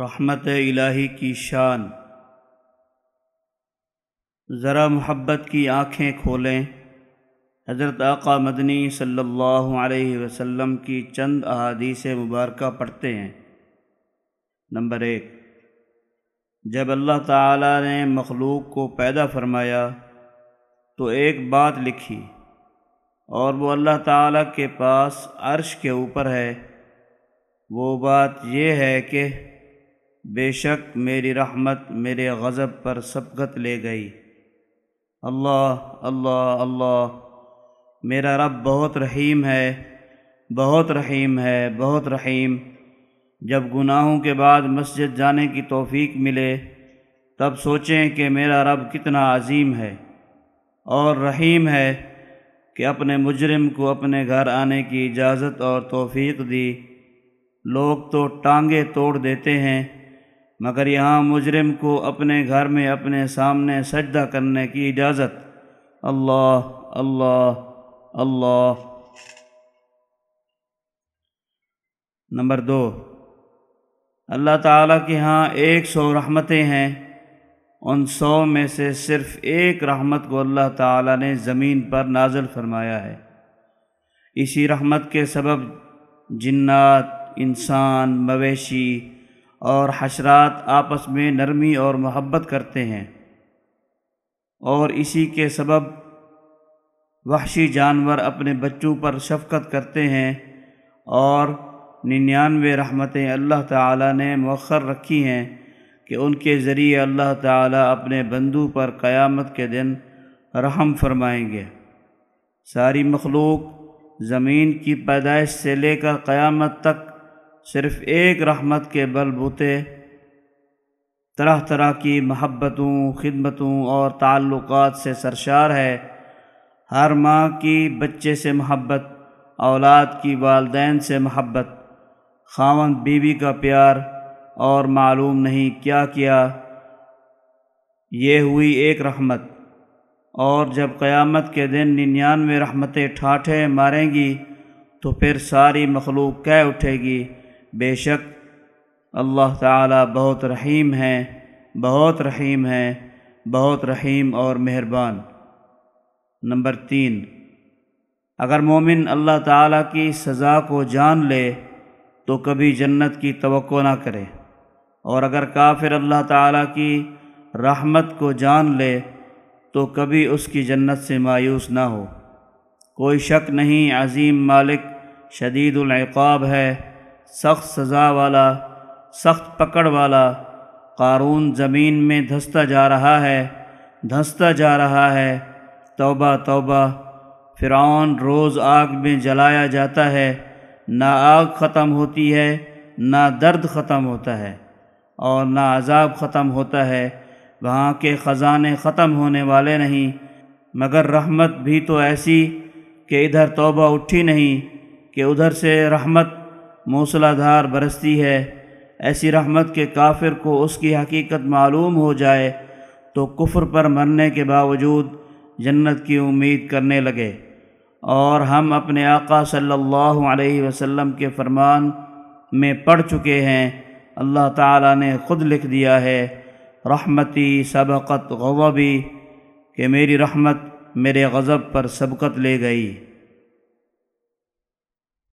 رحمت الہی کی شان۔ ذرا محبت کی آنکھیں کھولیں۔ حضرت آقا مدنی صلی اللہ علیہ وسلم کی چند احادیث مبارکہ پڑھتے ہیں۔ نمبر ایک، جب اللہ تعالیٰ نے مخلوق کو پیدا فرمایا تو ایک بات لکھی اور وہ اللہ تعالیٰ کے پاس عرش کے اوپر ہے۔ وہ بات یہ ہے کہ بے شک میری رحمت میرے غضب پر سبقت لے گئی۔ اللہ اللہ اللہ، میرا رب بہت رحیم ہے، بہت رحیم ہے، بہت رحیم۔ جب گناہوں کے بعد مسجد جانے کی توفیق ملے، تب سوچیں کہ میرا رب کتنا عظیم ہے اور رحیم ہے کہ اپنے مجرم کو اپنے گھر آنے کی اجازت اور توفیق دی۔ لوگ تو ٹانگیں توڑ دیتے ہیں مگر یہاں مجرم کو اپنے گھر میں اپنے سامنے سجدہ کرنے کی اجازت۔ اللہ اللہ اللہ۔ نمبر دو۔ اللہ تعالیٰ کے ہاں ایک سو رحمتیں ہیں۔ ان سو میں سے صرف ایک رحمت کو اللہ تعالیٰ نے زمین پر نازل فرمایا ہے۔ اسی رحمت کے سبب جنات، انسان، مویشی اور حشرات آپس میں نرمی اور محبت کرتے ہیں۔ اور اسی کے سبب وحشی جانور اپنے بچوں پر شفقت کرتے ہیں اور ننانوے رحمتیں اللہ تعالیٰ نے مؤخر رکھی ہیں کہ ان کے ذریعے اللہ تعالیٰ اپنے بندو پر قیامت کے دن رحم فرمائیں گے۔ ساری مخلوق زمین کی پیدائش سے لے کر قیامت تک صرف ایک رحمت کے بل بوتے، طرح طرح کی محبتوں، خدمتوں اور تعلقات سے سرشار ہے۔ ہر ماں کی بچے سے محبت، اولاد کی والدین سے محبت خاون بیوی کا پیار اور معلوم نہیں کیا کیا۔ یہ ہوئی ایک رحمت۔ اور جب قیامت کے دن ننانوے رحمتیں ٹھاٹھے ماریں گی، تو پھر ساری مخلوق کہہ اٹھے گی بے شک اللہ تعالیٰ بہت رحیم ہے، بہت رحیم ہے، بہت رحیم اور مہربان۔ نمبر تین، اگر مومن اللہ تعالیٰ کی سزا کو جان لے تو کبھی جنت کی توقع نہ کرے۔ اور اگر کافر اللہ تعالیٰ کی رحمت کو جان لے تو کبھی اس کی جنت سے مایوس نہ ہو۔ کوئی شک نہیں، عظیم مالک شدید العقاب ہے۔ سخت سزا والا، سخت پکڑ والا، قارون زمین میں دھنستا جا رہا ہے، دھنستا جا رہا ہے۔ توبہ توبہ۔ فرعون روز آگ میں جلایا جاتا ہے، نہ آگ ختم ہوتی ہے، نہ درد ختم ہوتا ہے اور نہ عذاب ختم ہوتا ہے۔ وہاں کے خزانے ختم ہونے والے نہیں، مگر رحمت بھی تو ایسی کہ ادھر توبہ اٹھی نہیں، کہ ادھر سے رحمت موصلہ دھار برستی ہے، ایسی رحمت کے کافر کو اس کی حقیقت معلوم ہو جائے تو کفر پر مرنے کے باوجود جنت کی امید کرنے لگے۔ اور ہم اپنے آقا صلی اللہ علیہ وسلم کے فرمان میں پڑھ چکے ہیں۔ اللہ تعالیٰ نے خود لکھ دیا ہے، رحمتی سبقت غضبی، کہ میری رحمت میرے غضب پر سبقت لے گئی۔